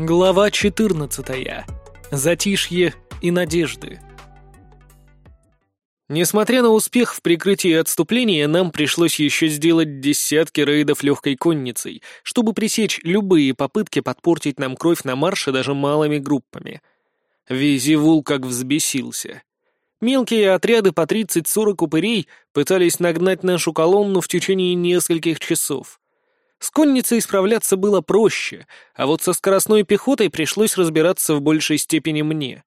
Глава 14. Затишье и надежды. Несмотря на успех в прикрытии отступления, нам пришлось еще сделать десятки рейдов легкой конницей, чтобы пресечь любые попытки подпортить нам кровь на марше даже малыми группами. Визивул как взбесился. Мелкие отряды по 30-40 упырей пытались нагнать нашу колонну в течение нескольких часов. С конницей справляться было проще, а вот со скоростной пехотой пришлось разбираться в большей степени мне.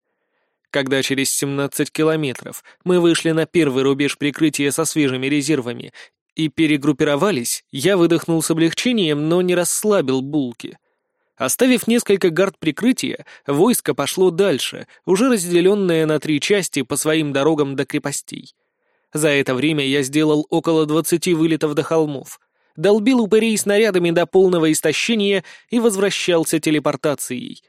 Когда через 17 километров мы вышли на первый рубеж прикрытия со свежими резервами и перегруппировались, я выдохнул с облегчением, но не расслабил булки. Оставив несколько гард прикрытия, войско пошло дальше, уже разделенное на три части по своим дорогам до крепостей. За это время я сделал около 20 вылетов до холмов — долбил упырей снарядами до полного истощения и возвращался телепортацией.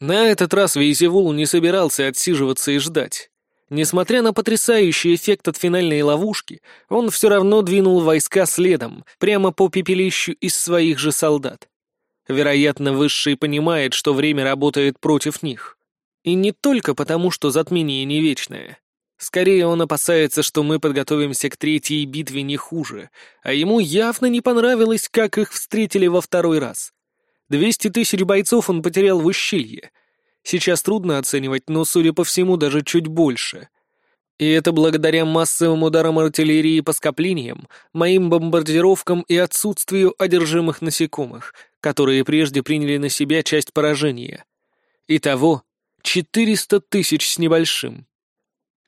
На этот раз Вейзевул не собирался отсиживаться и ждать. Несмотря на потрясающий эффект от финальной ловушки, он все равно двинул войска следом, прямо по пепелищу из своих же солдат. Вероятно, Высший понимает, что время работает против них. И не только потому, что затмение не вечное. Скорее он опасается, что мы подготовимся к третьей битве не хуже, а ему явно не понравилось, как их встретили во второй раз. Двести тысяч бойцов он потерял в ущелье. Сейчас трудно оценивать, но, судя по всему, даже чуть больше. И это благодаря массовым ударам артиллерии по скоплениям, моим бомбардировкам и отсутствию одержимых насекомых, которые прежде приняли на себя часть поражения. Итого, четыреста тысяч с небольшим.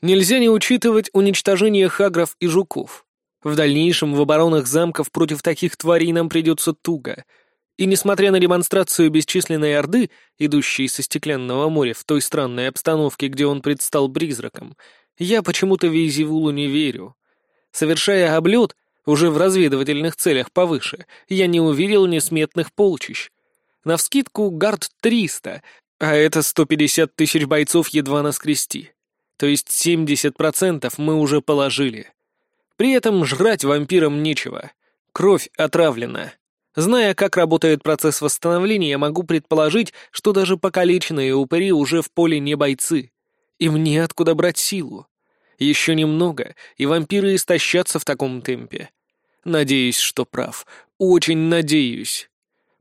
Нельзя не учитывать уничтожение хагров и жуков. В дальнейшем в оборонах замков против таких тварей нам придется туго. И несмотря на демонстрацию бесчисленной орды, идущей со стеклянного моря в той странной обстановке, где он предстал призраком, я почему-то Вейзевулу не верю. Совершая облет, уже в разведывательных целях повыше, я не увидел несметных полчищ. Навскидку гард 300, а это 150 тысяч бойцов едва наскрести то есть 70% мы уже положили. При этом жрать вампирам нечего. Кровь отравлена. Зная, как работает процесс восстановления, могу предположить, что даже покалеченные упыри уже в поле не бойцы. Им неоткуда брать силу. Еще немного, и вампиры истощатся в таком темпе. Надеюсь, что прав. Очень надеюсь.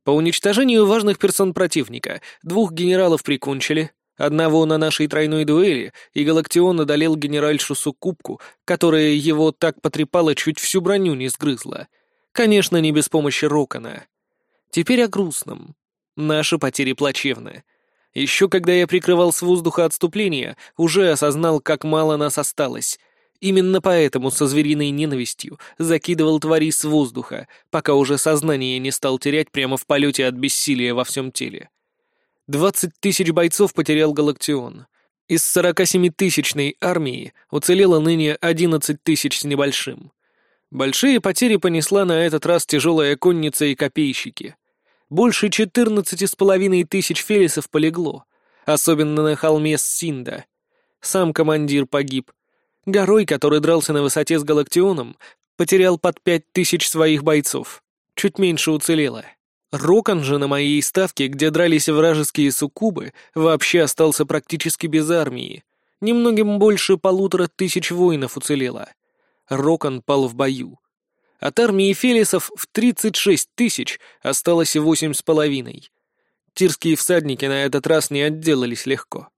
По уничтожению важных персон противника двух генералов прикончили, Одного на нашей тройной дуэли, и Галактион одолел генеральшу Суккубку, которая его так потрепала, чуть всю броню не сгрызла. Конечно, не без помощи Рокона. Теперь о грустном. Наши потери плачевны. Еще когда я прикрывал с воздуха отступление, уже осознал, как мало нас осталось. Именно поэтому со звериной ненавистью закидывал твари с воздуха, пока уже сознание не стал терять прямо в полете от бессилия во всем теле. Двадцать тысяч бойцов потерял Галактион. Из 47-тысячной армии уцелело ныне 11 тысяч с небольшим. Большие потери понесла на этот раз тяжелая конница и копейщики. Больше 14 с половиной тысяч фелисов полегло, особенно на холме Синда. Сам командир погиб. Горой, который дрался на высоте с Галактионом, потерял под пять тысяч своих бойцов. Чуть меньше уцелело. Рокон же на моей ставке, где дрались вражеские суккубы, вообще остался практически без армии. Немногим больше полутора тысяч воинов уцелело. Рокон пал в бою. От армии фелисов в 36 тысяч осталось восемь с половиной. Тирские всадники на этот раз не отделались легко.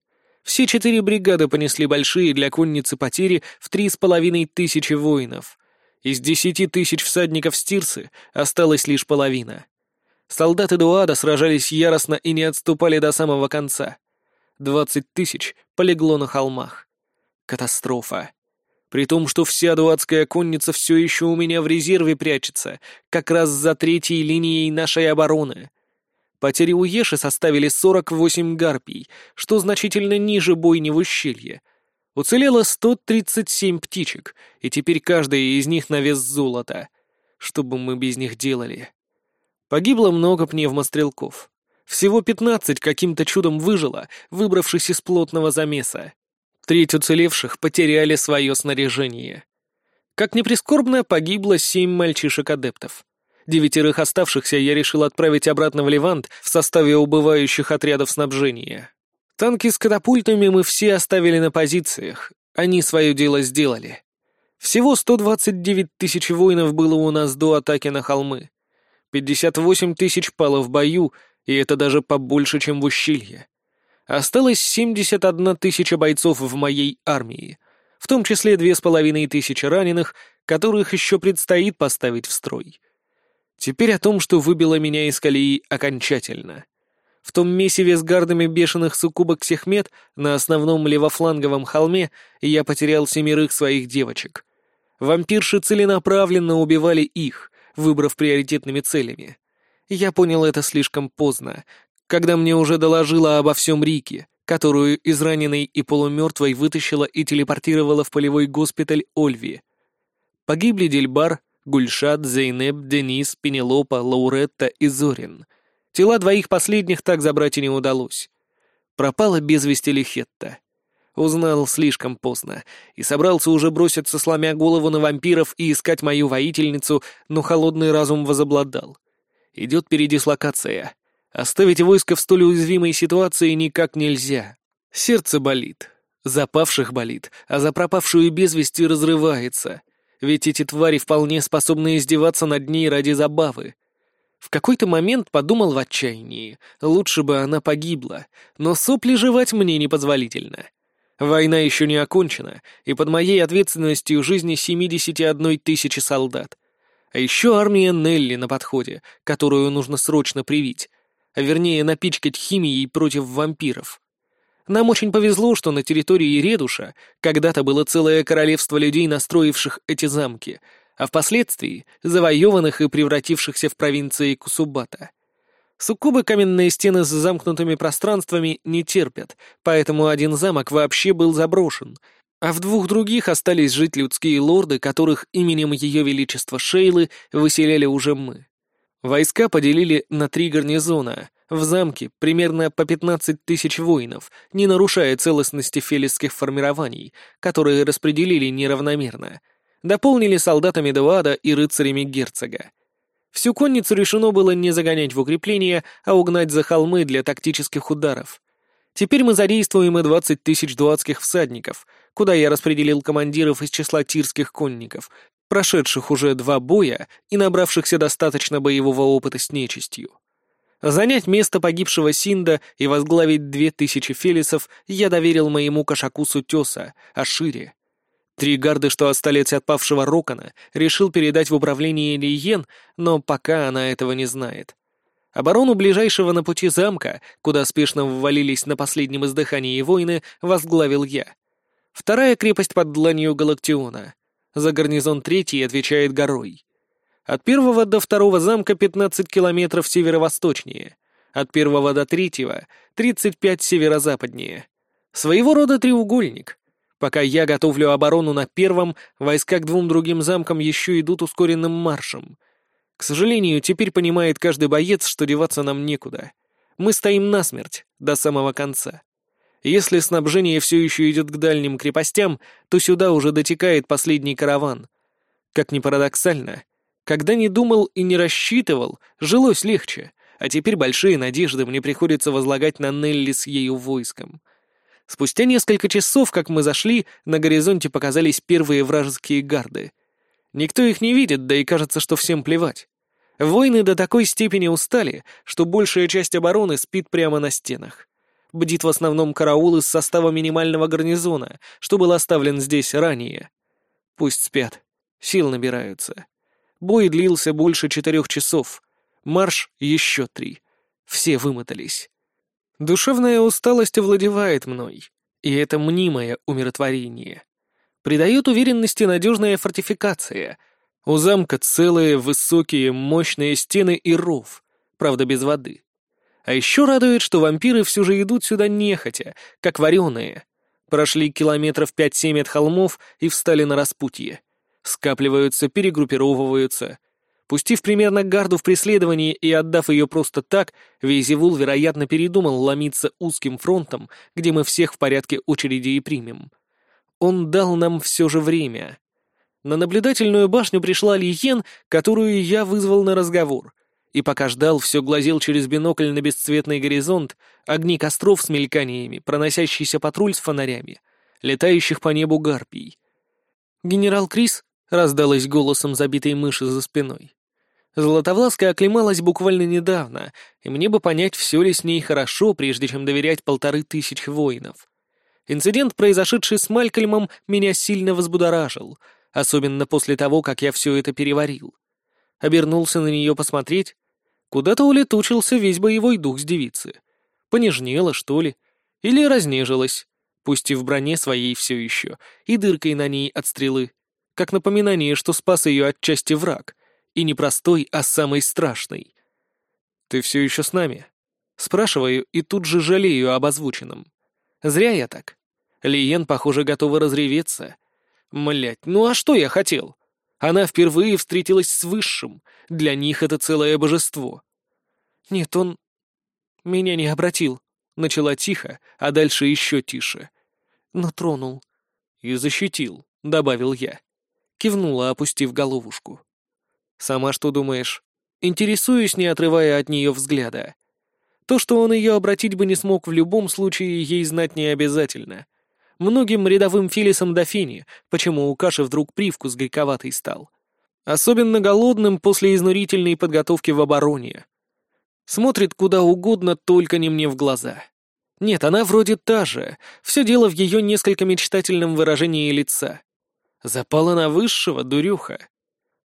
Все четыре бригады понесли большие для конницы потери в три с половиной тысячи воинов. Из десяти тысяч всадников Стирсы осталась лишь половина. Солдаты Дуада сражались яростно и не отступали до самого конца. Двадцать тысяч полегло на холмах. Катастрофа. При том, что вся дуадская конница все еще у меня в резерве прячется, как раз за третьей линией нашей обороны. Потери у Еши составили 48 гарпий, что значительно ниже бойни в ущелье. Уцелело 137 птичек, и теперь каждая из них на вес золота. Что бы мы без них делали? Погибло много пневмострелков. Всего пятнадцать каким-то чудом выжило, выбравшись из плотного замеса. Треть уцелевших потеряли свое снаряжение. Как ни прискорбно, погибло семь мальчишек-адептов. Девятерых оставшихся я решил отправить обратно в Левант в составе убывающих отрядов снабжения. Танки с катапультами мы все оставили на позициях. Они свое дело сделали. Всего 129 тысяч воинов было у нас до атаки на холмы. 58 тысяч пало в бою, и это даже побольше, чем в ущелье. Осталось 71 тысяча бойцов в моей армии, в том числе две с половиной тысячи раненых, которых еще предстоит поставить в строй. Теперь о том, что выбило меня из колеи окончательно. В том месиве с гардами бешеных суккубок Сехмет на основном левофланговом холме я потерял семерых своих девочек. Вампирши целенаправленно убивали их, выбрав приоритетными целями. Я понял это слишком поздно, когда мне уже доложила обо всем Рике, которую израненной и полумертвой вытащила и телепортировала в полевой госпиталь Ольви. Погибли Дельбар, Гульшат, Зейнеп, Денис, Пенелопа, Лауретта и Зорин. Тела двоих последних так забрать и не удалось. Пропала без вести Лихетта. Узнал слишком поздно и собрался уже броситься, сломя голову на вампиров и искать мою воительницу, но холодный разум возобладал. Идет передислокация. Оставить войско в столь уязвимой ситуации никак нельзя. Сердце болит. Запавших болит, а за пропавшую без вести разрывается — ведь эти твари вполне способны издеваться над ней ради забавы. В какой-то момент подумал в отчаянии, лучше бы она погибла, но сопли жевать мне непозволительно. Война еще не окончена, и под моей ответственностью жизни 71 тысячи солдат. А еще армия Нелли на подходе, которую нужно срочно привить, а вернее напичкать химией против вампиров. Нам очень повезло, что на территории Редуша когда-то было целое королевство людей, настроивших эти замки, а впоследствии завоеванных и превратившихся в провинции Кусубата. Суккубы каменные стены с замкнутыми пространствами не терпят, поэтому один замок вообще был заброшен, а в двух других остались жить людские лорды, которых именем Ее Величества Шейлы выселяли уже мы. Войска поделили на три гарнизона, в замке примерно по 15 тысяч воинов, не нарушая целостности фелисских формирований, которые распределили неравномерно. Дополнили солдатами Девада и рыцарями герцога. Всю конницу решено было не загонять в укрепления, а угнать за холмы для тактических ударов. Теперь мы задействуем и 20 тысяч дуатских всадников, куда я распределил командиров из числа тирских конников, прошедших уже два боя и набравшихся достаточно боевого опыта с нечистью. Занять место погибшего Синда и возглавить две тысячи фелисов я доверил моему кошакусу Теса, Ашире. Три гарды, что остались от павшего Рокона, решил передать в управление Лиен, но пока она этого не знает. Оборону ближайшего на пути замка, куда спешно ввалились на последнем издыхании воины, возглавил я. Вторая крепость под дланью Галактиона. За гарнизон третий отвечает горой. От первого до второго замка 15 километров северо-восточнее, от первого до третьего — 35 северо-западнее. Своего рода треугольник. Пока я готовлю оборону на первом, войска к двум другим замкам еще идут ускоренным маршем. К сожалению, теперь понимает каждый боец, что деваться нам некуда. Мы стоим насмерть, до самого конца. Если снабжение все еще идет к дальним крепостям, то сюда уже дотекает последний караван. Как ни парадоксально, когда не думал и не рассчитывал, жилось легче, а теперь большие надежды мне приходится возлагать на Нелли с ею войском. Спустя несколько часов, как мы зашли, на горизонте показались первые вражеские гарды. Никто их не видит, да и кажется, что всем плевать. Воины до такой степени устали, что большая часть обороны спит прямо на стенах. Бдит в основном караул из состава минимального гарнизона, что был оставлен здесь ранее. Пусть спят, сил набираются. Бой длился больше четырех часов. Марш еще три. Все вымотались. Душевная усталость овладевает мной, и это мнимое умиротворение. Придает уверенности надежная фортификация. У замка целые высокие мощные стены и ров, правда без воды. А еще радует, что вампиры все же идут сюда нехотя, как вареные. Прошли километров пять-семь от холмов и встали на распутье скапливаются, перегруппировываются. Пустив примерно гарду в преследовании и отдав ее просто так, Вейзевул, вероятно, передумал ломиться узким фронтом, где мы всех в порядке очереди и примем. Он дал нам все же время. На наблюдательную башню пришла Лиен, которую я вызвал на разговор. И пока ждал, все глазел через бинокль на бесцветный горизонт, огни костров с мельканиями, проносящийся патруль с фонарями, летающих по небу гарпий. «Генерал Крис?» — раздалась голосом забитой мыши за спиной. Златовласка оклемалась буквально недавно, и мне бы понять, все ли с ней хорошо, прежде чем доверять полторы тысячи воинов. Инцидент, произошедший с Малькольмом, меня сильно возбудоражил, особенно после того, как я все это переварил. Обернулся на нее посмотреть. Куда-то улетучился весь боевой дух с девицы. Понежнела, что ли? Или разнежилась, пусть и в броне своей все еще, и дыркой на ней от стрелы, как напоминание, что спас ее отчасти враг — и не простой, а самый страшный. «Ты все еще с нами?» Спрашиваю и тут же жалею об озвученном. Зря я так. Лиен, похоже, готова разреветься. Млять, ну а что я хотел? Она впервые встретилась с Высшим. Для них это целое божество. Нет, он меня не обратил. Начала тихо, а дальше еще тише. Но тронул. И защитил, добавил я. Кивнула, опустив головушку. Сама что думаешь? Интересуюсь, не отрывая от нее взгляда. То, что он ее обратить бы не смог в любом случае, ей знать не обязательно. Многим рядовым филисам дофини, почему у каши вдруг привкус горьковатый стал. Особенно голодным после изнурительной подготовки в обороне. Смотрит куда угодно, только не мне в глаза. Нет, она вроде та же, все дело в ее несколько мечтательном выражении лица. Запала на высшего, дурюха.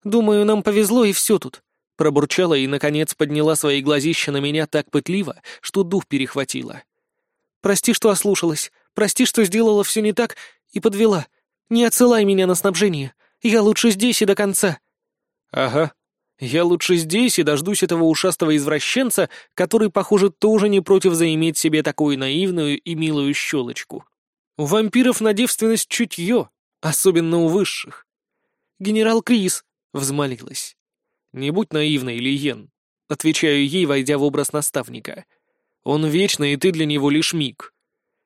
Думаю, нам повезло, и все тут». Пробурчала и, наконец, подняла свои глазища на меня так пытливо, что дух перехватила. «Прости, что ослушалась. Прости, что сделала все не так и подвела. Не отсылай меня на снабжение. Я лучше здесь и до конца». «Ага. Я лучше здесь и дождусь этого ушастого извращенца, который, похоже, тоже не против заиметь себе такую наивную и милую щелочку. У вампиров на девственность чутье, особенно у высших. Генерал Крис, Взмолилась. «Не будь наивной, Лиен», — отвечаю ей, войдя в образ наставника. «Он вечный, и ты для него лишь миг».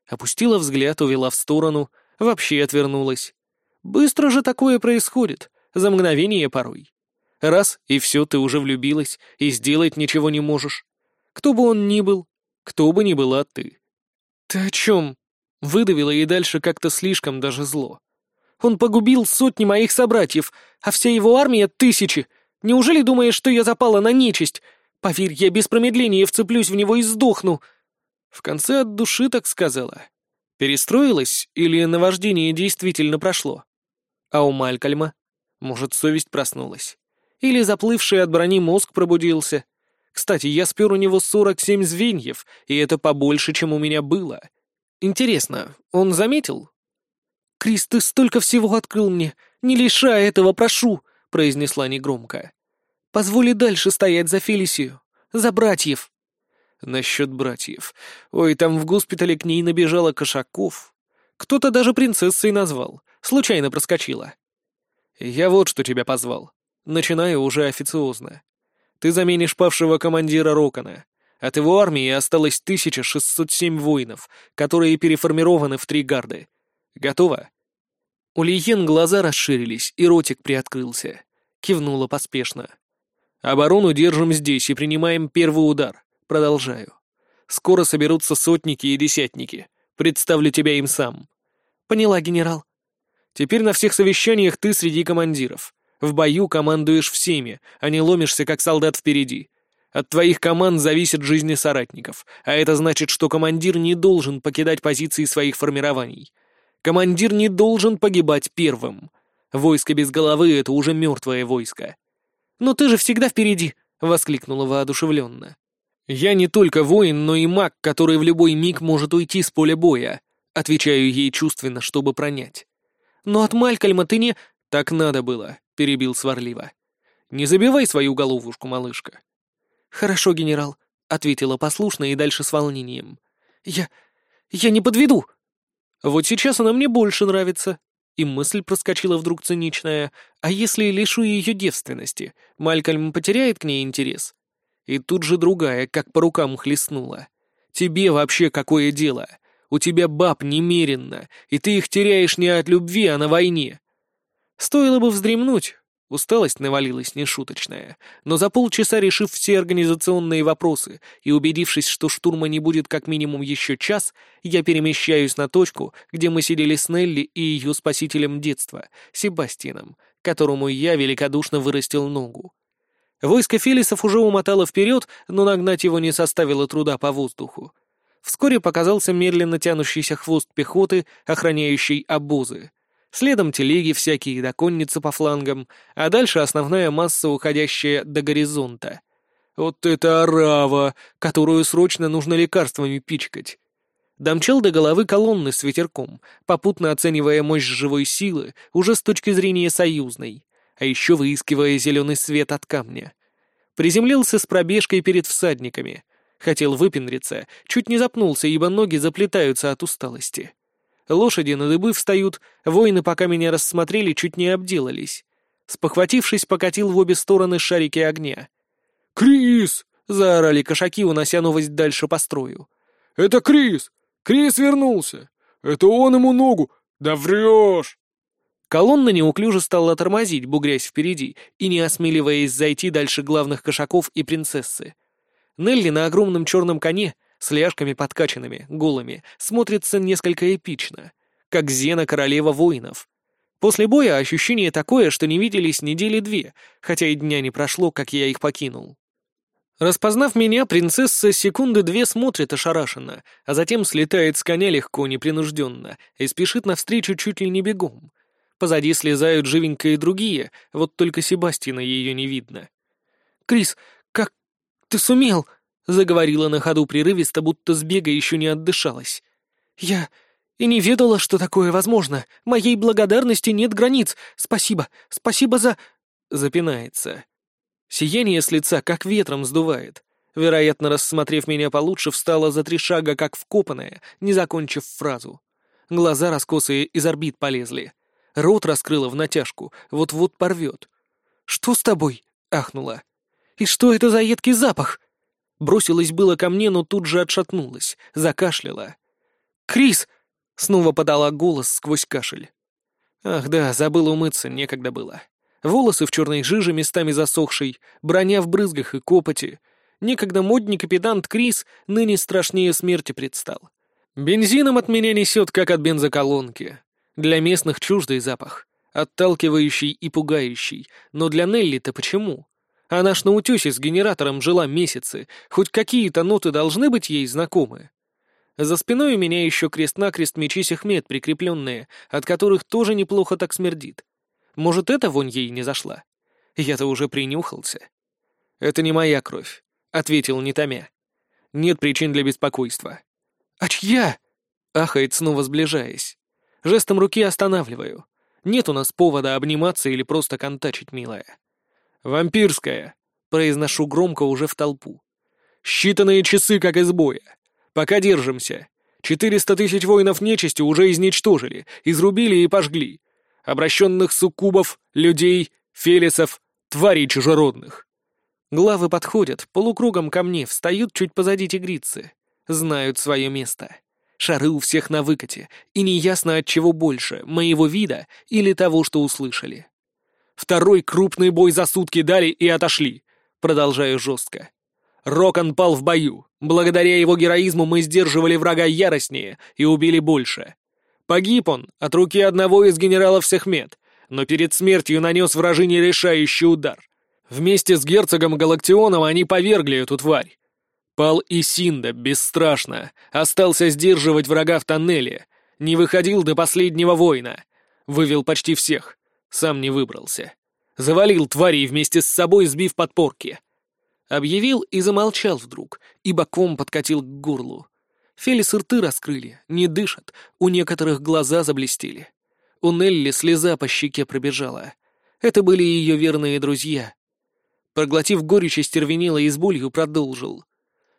Опустила взгляд, увела в сторону, вообще отвернулась. Быстро же такое происходит, за мгновение порой. Раз, и все, ты уже влюбилась, и сделать ничего не можешь. Кто бы он ни был, кто бы ни была ты. «Ты о чем?» Выдавила и дальше как-то слишком даже зло. Он погубил сотни моих собратьев, а вся его армия — тысячи. Неужели думаешь, что я запала на нечисть? Поверь, я без промедления вцеплюсь в него и сдохну». В конце от души так сказала. Перестроилась или наваждение действительно прошло? А у Малькольма? Может, совесть проснулась? Или заплывший от брони мозг пробудился? Кстати, я спер у него 47 звеньев, и это побольше, чем у меня было. Интересно, он заметил? «Крис, ты столько всего открыл мне! Не лишай этого, прошу!» — произнесла негромко. «Позволи дальше стоять за Фелисию, за братьев!» Насчет братьев. Ой, там в госпитале к ней набежало кошаков. Кто-то даже принцессой назвал. Случайно проскочила. Я вот что тебя позвал. Начинаю уже официозно. Ты заменишь павшего командира Рокона. От его армии осталось 1607 воинов, которые переформированы в три гарды. Готово?» У Лиен глаза расширились, и ротик приоткрылся. Кивнула поспешно. «Оборону держим здесь и принимаем первый удар. Продолжаю. Скоро соберутся сотники и десятники. Представлю тебя им сам». «Поняла, генерал». «Теперь на всех совещаниях ты среди командиров. В бою командуешь всеми, а не ломишься, как солдат впереди. От твоих команд зависят жизни соратников, а это значит, что командир не должен покидать позиции своих формирований. Командир не должен погибать первым. Войско без головы — это уже мертвое войско. «Но ты же всегда впереди!» — воскликнула воодушевленно. «Я не только воин, но и маг, который в любой миг может уйти с поля боя», — отвечаю ей чувственно, чтобы пронять. «Но от Малькольма ты не...» «Так надо было», — перебил сварливо. «Не забивай свою головушку, малышка». «Хорошо, генерал», — ответила послушно и дальше с волнением. «Я... я не подведу!» Вот сейчас она мне больше нравится. И мысль проскочила вдруг циничная. А если лишу ее девственности? Малькольм потеряет к ней интерес? И тут же другая, как по рукам хлестнула. Тебе вообще какое дело? У тебя баб немеренно, и ты их теряешь не от любви, а на войне. Стоило бы вздремнуть, усталость навалилась нешуточная, но за полчаса решив все организационные вопросы и убедившись, что штурма не будет как минимум еще час, я перемещаюсь на точку, где мы сидели с Нелли и ее спасителем детства, Себастьяном, которому я великодушно вырастил ногу. Войско Фелисов уже умотало вперед, но нагнать его не составило труда по воздуху. Вскоре показался медленно тянущийся хвост пехоты, охраняющий обозы. Следом телеги всякие до конницы по флангам, а дальше основная масса, уходящая до горизонта. Вот это орава, которую срочно нужно лекарствами пичкать. Домчал до головы колонны с ветерком, попутно оценивая мощь живой силы уже с точки зрения союзной, а еще выискивая зеленый свет от камня. Приземлился с пробежкой перед всадниками, Хотел выпендриться, чуть не запнулся, ибо ноги заплетаются от усталости. Лошади на дыбы встают, воины, пока меня рассмотрели, чуть не обделались. Спохватившись, покатил в обе стороны шарики огня. «Крис!» — заорали кошаки, унося новость дальше по строю. «Это Крис! Крис вернулся! Это он ему ногу! Да врешь!» Колонна неуклюже стала тормозить, бугрясь впереди, и не осмеливаясь зайти дальше главных кошаков и принцессы. Нелли на огромном черном коне, с ляжками подкачанными, голыми, смотрится несколько эпично, как Зена королева воинов. После боя ощущение такое, что не виделись недели две, хотя и дня не прошло, как я их покинул. Распознав меня, принцесса секунды две смотрит ошарашенно, а затем слетает с коня легко, непринужденно, и спешит навстречу чуть ли не бегом. Позади слезают живенько и другие, вот только Себастина ее не видно. «Крис, ты сумел!» — заговорила на ходу прерывисто, будто с еще не отдышалась. «Я и не ведала, что такое возможно. Моей благодарности нет границ. Спасибо, спасибо за...» Запинается. Сияние с лица как ветром сдувает. Вероятно, рассмотрев меня получше, встала за три шага, как вкопанная, не закончив фразу. Глаза раскосые из орбит полезли. Рот раскрыла в натяжку, вот-вот порвет. «Что с тобой?» — ахнула. И что это за едкий запах? Бросилась было ко мне, но тут же отшатнулась, закашляла. «Крис!» — снова подала голос сквозь кашель. Ах да, забыл умыться, некогда было. Волосы в черной жиже, местами засохшей, броня в брызгах и копоти. Некогда модник педант Крис ныне страшнее смерти предстал. Бензином от меня несет, как от бензоколонки. Для местных чуждый запах, отталкивающий и пугающий, но для Нелли-то почему? Она ж на утесе с генератором жила месяцы, хоть какие-то ноты должны быть ей знакомы. За спиной у меня еще крест-накрест мечи Сехмет прикрепленные, от которых тоже неплохо так смердит. Может, эта вонь ей не зашла? Я-то уже принюхался. «Это не моя кровь», — ответил Нетомя. «Нет причин для беспокойства». «А чья?» — ахает, снова сближаясь. Жестом руки останавливаю. Нет у нас повода обниматься или просто контачить, милая. «Вампирская», — произношу громко уже в толпу. «Считанные часы, как из боя. Пока держимся. Четыреста тысяч воинов нечисти уже изничтожили, изрубили и пожгли. Обращенных суккубов, людей, фелисов, тварей чужеродных». Главы подходят, полукругом ко мне, встают чуть позади тигрицы. Знают свое место. Шары у всех на выкате, и неясно от чего больше, моего вида или того, что услышали. Второй крупный бой за сутки дали и отошли. Продолжаю жестко. Рокон пал в бою. Благодаря его героизму мы сдерживали врага яростнее и убили больше. Погиб он от руки одного из генералов Сехмет, но перед смертью нанес вражине решающий удар. Вместе с герцогом Галактионом они повергли эту тварь. Пал и Синда, бесстрашно, остался сдерживать врага в тоннеле, не выходил до последнего воина. Вывел почти всех. Сам не выбрался. Завалил тварей вместе с собой, сбив подпорки. Объявил и замолчал вдруг, ибо ком подкатил к горлу. Фелис рты раскрыли, не дышат, у некоторых глаза заблестели. У Нелли слеза по щеке пробежала. Это были ее верные друзья. Проглотив горечь, стервенела и с болью продолжил.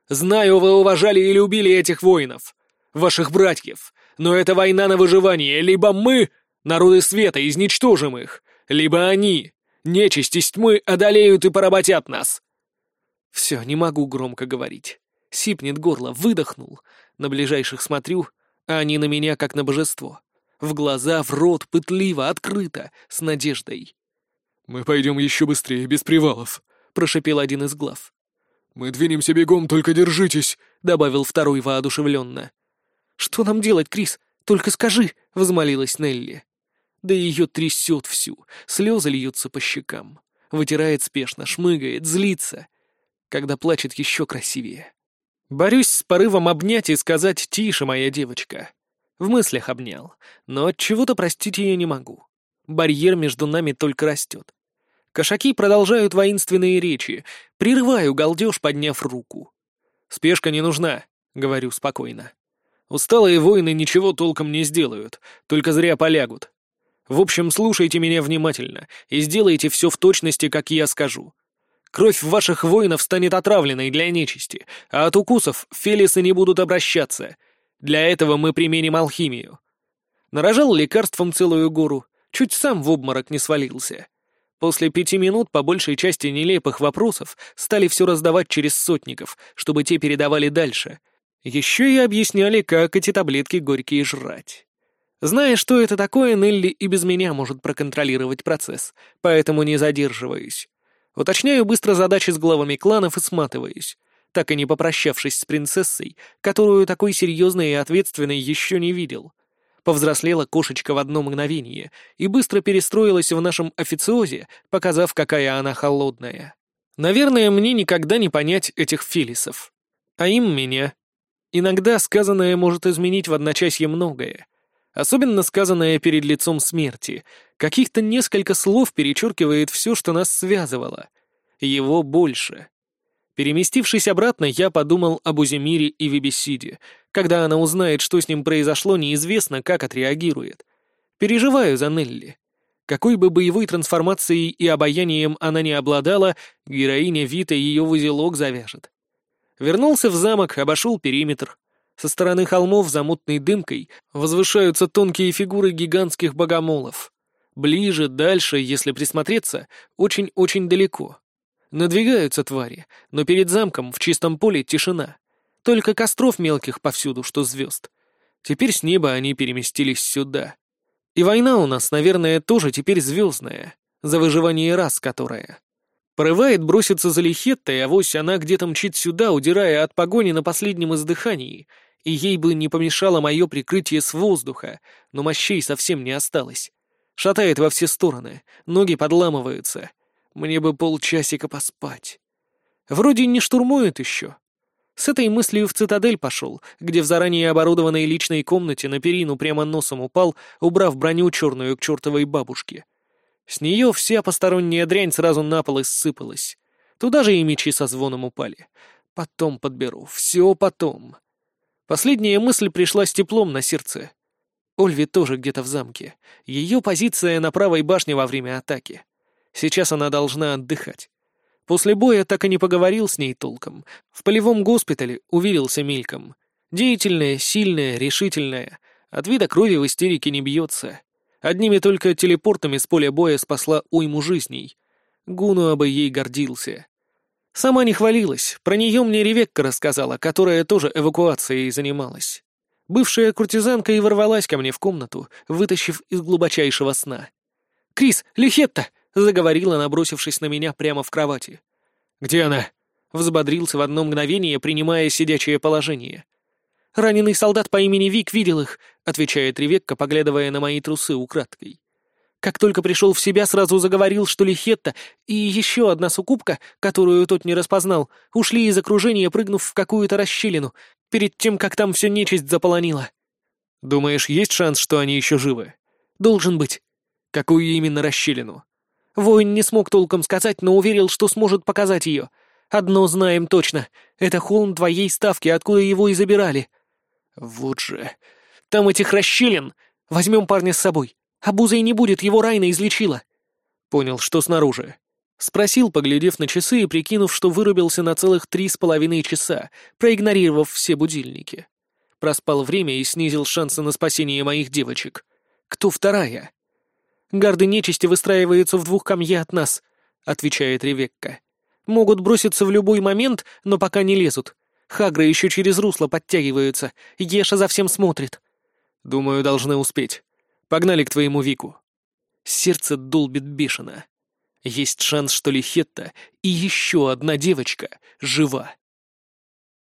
«Знаю, вы уважали и любили этих воинов, ваших братьев, но это война на выживание, либо мы Народы света, изничтожим их! Либо они, нечисть из тьмы, одолеют и поработят нас!» Все, не могу громко говорить. Сипнет горло, выдохнул. На ближайших смотрю, а они на меня как на божество. В глаза, в рот, пытливо, открыто, с надеждой. «Мы пойдем еще быстрее, без привалов», — прошепел один из глав. «Мы двинемся бегом, только держитесь», — добавил второй воодушевленно. «Что нам делать, Крис? Только скажи», — взмолилась Нелли. Да ее трясет всю, слезы льются по щекам. Вытирает спешно, шмыгает, злится. Когда плачет еще красивее. Борюсь с порывом обнять и сказать «Тише, моя девочка». В мыслях обнял, но от чего то простить ее не могу. Барьер между нами только растет. Кошаки продолжают воинственные речи. Прерываю галдеж, подняв руку. «Спешка не нужна», — говорю спокойно. «Усталые воины ничего толком не сделают, только зря полягут. В общем, слушайте меня внимательно и сделайте все в точности, как я скажу. Кровь ваших воинов станет отравленной для нечисти, а от укусов фелисы не будут обращаться. Для этого мы применим алхимию. Нарожал лекарством целую гору, чуть сам в обморок не свалился. После пяти минут по большей части нелепых вопросов стали все раздавать через сотников, чтобы те передавали дальше. Еще и объясняли, как эти таблетки горькие жрать. Зная, что это такое, Нелли и без меня может проконтролировать процесс, поэтому не задерживаюсь. Уточняю быстро задачи с главами кланов и сматываюсь, так и не попрощавшись с принцессой, которую такой серьезной и ответственной еще не видел. Повзрослела кошечка в одно мгновение и быстро перестроилась в нашем официозе, показав, какая она холодная. Наверное, мне никогда не понять этих филисов. А им меня. Иногда сказанное может изменить в одночасье многое, Особенно сказанное перед лицом смерти. Каких-то несколько слов перечеркивает все, что нас связывало. Его больше. Переместившись обратно, я подумал об Уземире и Вибесиде. Когда она узнает, что с ним произошло, неизвестно, как отреагирует. Переживаю за Нелли. Какой бы боевой трансформацией и обаянием она не обладала, героиня Вита ее в узелок завяжет. Вернулся в замок, обошел периметр. Со стороны холмов за мутной дымкой возвышаются тонкие фигуры гигантских богомолов. Ближе, дальше, если присмотреться, очень-очень далеко. Надвигаются твари, но перед замком в чистом поле тишина. Только костров мелких повсюду, что звезд. Теперь с неба они переместились сюда. И война у нас, наверное, тоже теперь звездная, за выживание рас которая. Порывает броситься за Лихеттой, а вось она где-то мчит сюда, удирая от погони на последнем издыхании, и ей бы не помешало мое прикрытие с воздуха, но мощей совсем не осталось. Шатает во все стороны, ноги подламываются. Мне бы полчасика поспать. Вроде не штурмует еще. С этой мыслью в цитадель пошел, где в заранее оборудованной личной комнате на перину прямо носом упал, убрав броню черную к чертовой бабушке. С нее вся посторонняя дрянь сразу на пол ссыпалась. Туда же и мечи со звоном упали. Потом подберу, все потом. Последняя мысль пришла с теплом на сердце. Ольви тоже где-то в замке. Ее позиция на правой башне во время атаки. Сейчас она должна отдыхать. После боя так и не поговорил с ней толком. В полевом госпитале уверился мельком. Деятельная, сильная, решительная. От вида крови в истерике не бьется. Одними только телепортами с поля боя спасла уйму жизней. Гуну бы ей гордился. Сама не хвалилась, про нее мне Ревекка рассказала, которая тоже эвакуацией занималась. Бывшая куртизанка и ворвалась ко мне в комнату, вытащив из глубочайшего сна. «Крис, Лихетта!» — заговорила, набросившись на меня прямо в кровати. «Где она?» — взбодрился в одно мгновение, принимая сидячее положение. «Раненый солдат по имени Вик видел их», — отвечает Ревекка, поглядывая на мои трусы украдкой. Как только пришел в себя, сразу заговорил, что Лихетта и еще одна сукупка, которую тот не распознал, ушли из окружения, прыгнув в какую-то расщелину, перед тем, как там все нечисть заполонила. «Думаешь, есть шанс, что они еще живы?» «Должен быть». «Какую именно расщелину?» Воин не смог толком сказать, но уверил, что сможет показать ее. Одно знаем точно — это холм твоей ставки, откуда его и забирали. Вот же. Там этих расщелин. Возьмем парня с собой. Абуза и не будет, его Райна излечила. Понял, что снаружи. Спросил, поглядев на часы и прикинув, что вырубился на целых три с половиной часа, проигнорировав все будильники. Проспал время и снизил шансы на спасение моих девочек. Кто вторая? «Гарды нечисти выстраиваются в двух камье от нас», — отвечает Ревекка. «Могут броситься в любой момент, но пока не лезут. Хагры еще через русло подтягиваются. Еша за всем смотрит. Думаю, должны успеть. Погнали к твоему Вику. Сердце долбит бешено. Есть шанс, что Лихетта и еще одна девочка жива.